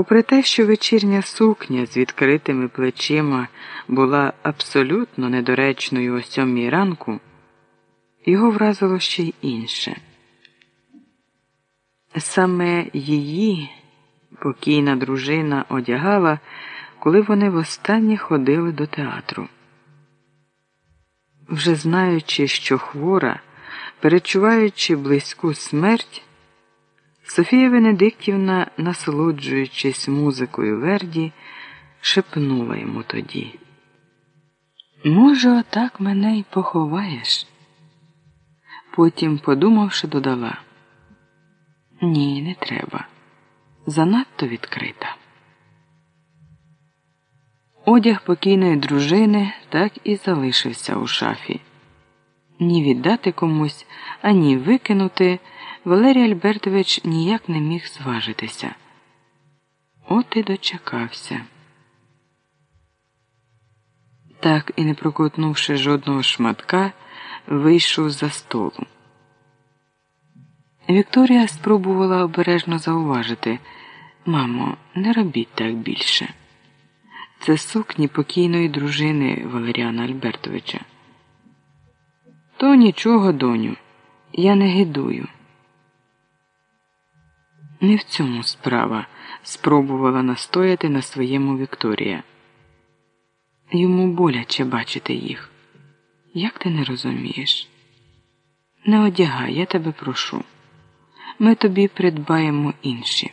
Попри те, що вечірня сукня з відкритими плечима була абсолютно недоречною о сьомій ранку, його вразило ще й інше. Саме її покійна дружина одягала, коли вони востаннє ходили до театру. Вже знаючи, що хвора, перечуваючи близьку смерть, Софія Венедиктівна, насолоджуючись музикою Верді, шепнула йому тоді. Може, отак мене й поховаєш? Потім, подумавши, додала. Ні, не треба. Занадто відкрита. Одяг покійної дружини так і залишився у шафі. Ні віддати комусь, ані викинути. Валерій Альбертович ніяк не міг зважитися. От і дочекався. Так і не прокотнувши жодного шматка, вийшов за столу. Вікторія спробувала обережно зауважити Мамо, не робіть так більше. Це сукні покійної дружини Валеріана Альбертовича. То нічого, доню, я не гидую. Не в цьому справа спробувала настояти на своєму Вікторія. Йому боляче бачити їх. Як ти не розумієш? Не одягай, я тебе прошу. Ми тобі придбаємо інші.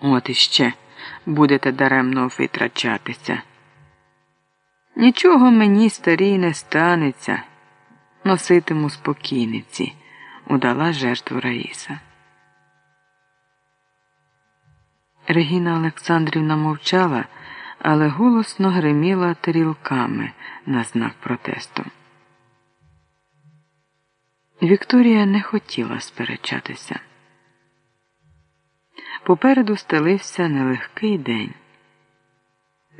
От іще будете даремно витрачатися. Нічого мені старій не станеться, носитиму спокійниці, удала жертву Раїса. Регіна Олександрівна мовчала, але голосно гриміла тарілками на знак протесту. Вікторія не хотіла сперечатися. Попереду стелився нелегкий день.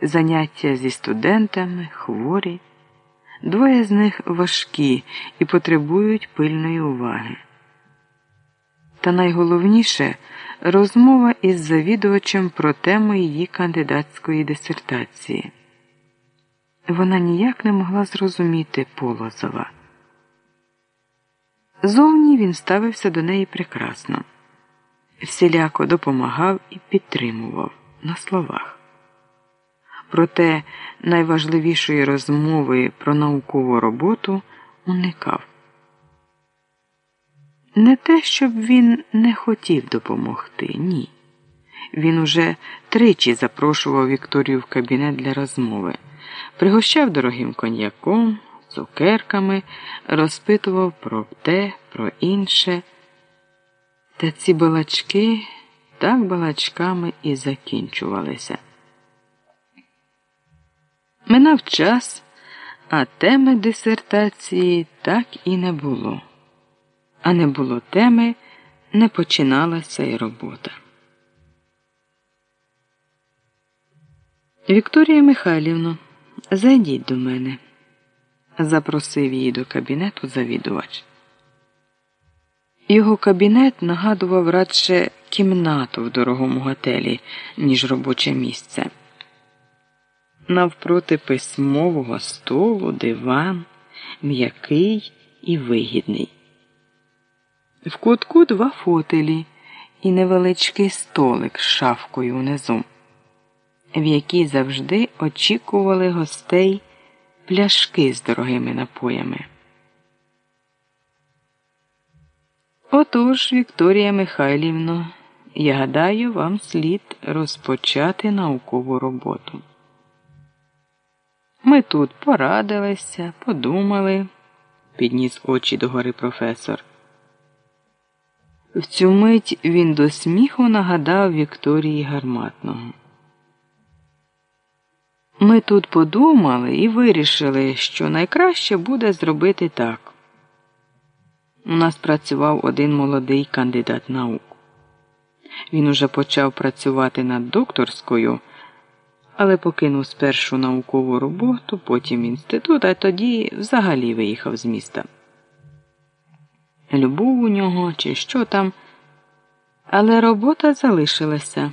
Заняття зі студентами, хворі, двоє з них важкі і потребують пильної уваги. Та найголовніше розмова із завідувачем про тему її кандидатської дисертації. Вона ніяк не могла зрозуміти Полозова. Зовні він ставився до неї прекрасно, всіляко допомагав і підтримував на словах. Проте найважливішої розмови про наукову роботу уникав. Не те, щоб він не хотів допомогти, ні. Він уже тричі запрошував Вікторію в кабінет для розмови, пригощав дорогим коньяком, цукерками, розпитував про те, про інше. Та ці балачки так балачками і закінчувалися. Минав час, а теми дисертації так і не було а не було теми, не починалася й робота. Вікторія Михайлівна, зайдіть до мене, запросив її до кабінету завідувач. Його кабінет нагадував радше кімнату в дорогому готелі, ніж робоче місце. Навпроти письмового столу диван м'який і вигідний. В кутку два фотелі і невеличкий столик з шафкою внизу, в якій завжди очікували гостей пляшки з дорогими напоями. Отож, Вікторія Михайлівна, я гадаю, вам слід розпочати наукову роботу. Ми тут порадилися, подумали, підніс очі догори професор. В цю мить він до сміху нагадав Вікторії гарматного. Ми тут подумали і вирішили, що найкраще буде зробити так. У нас працював один молодий кандидат наук. Він уже почав працювати над докторською, але покинув спершу наукову роботу, потім інститут, а тоді взагалі виїхав з міста любов у нього, чи що там. Але робота залишилася.